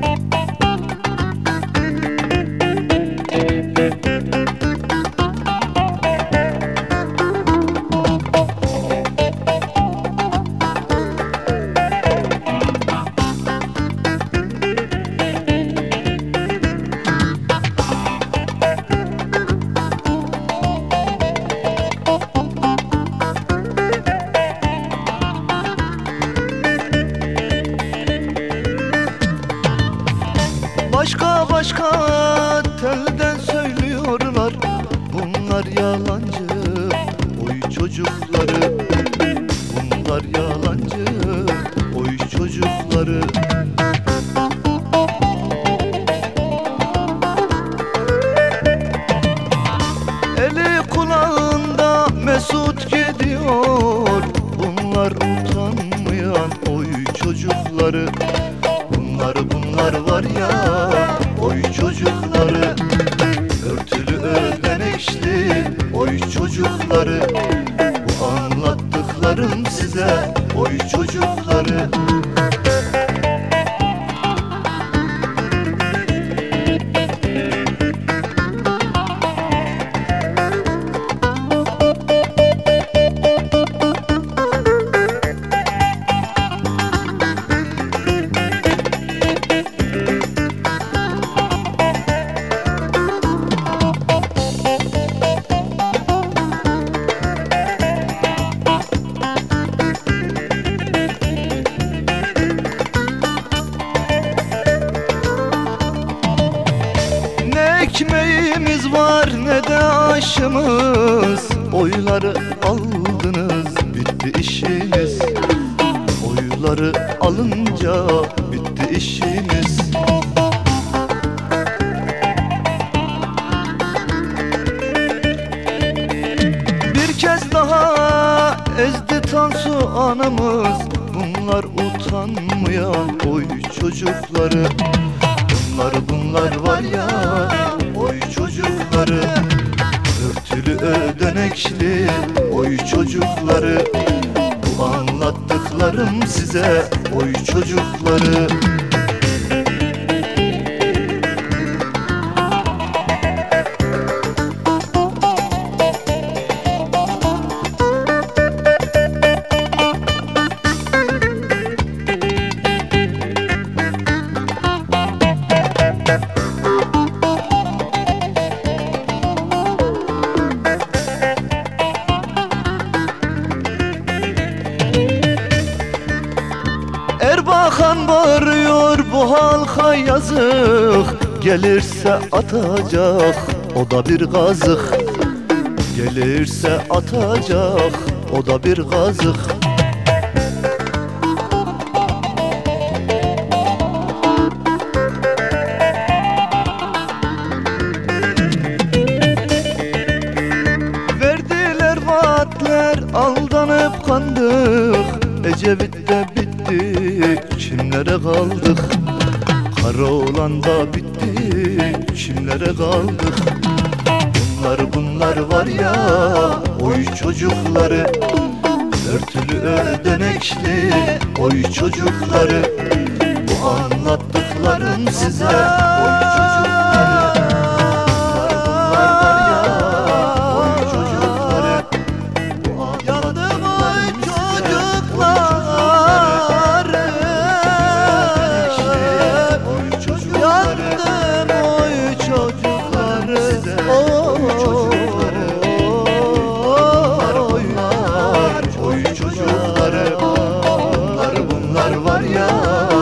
Bye. Çocukları. Bunlar yalancı oy çocukları. Eli kulağında mesut gidiyor. Bunlar utanmayan oy çocukları. Bunlar bunlar var ya oy çocukları. Örtülü ödeneşli oy çocukları anlattıklarım size. Oy çocukları var ne de aşımız? Oyları aldınız bitti işimiz. Oyları alınca bitti işimiz. Bir kez daha ezdi Tansu anamız. Bunlar utanmayan oy çocukları. Bunlar bunlar var ya çocukları Örtülü ödenekli oy çocukları. Bu anlattıklarım size oy çocukları Erbakan bağırıyor bu halka yazık. Gelirse atacak o da bir gazık Gelirse atacak o da bir gazık Verdiler vaatler aldanıp kandık. Ecevit'te bitti kimlere kaldık? Kara olan da bitti. Kimlere kaldık? Bunlar bunlar var ya oy çocukları. Örtülü ödenekli oy çocukları. Bu anlattıklarım size Oh.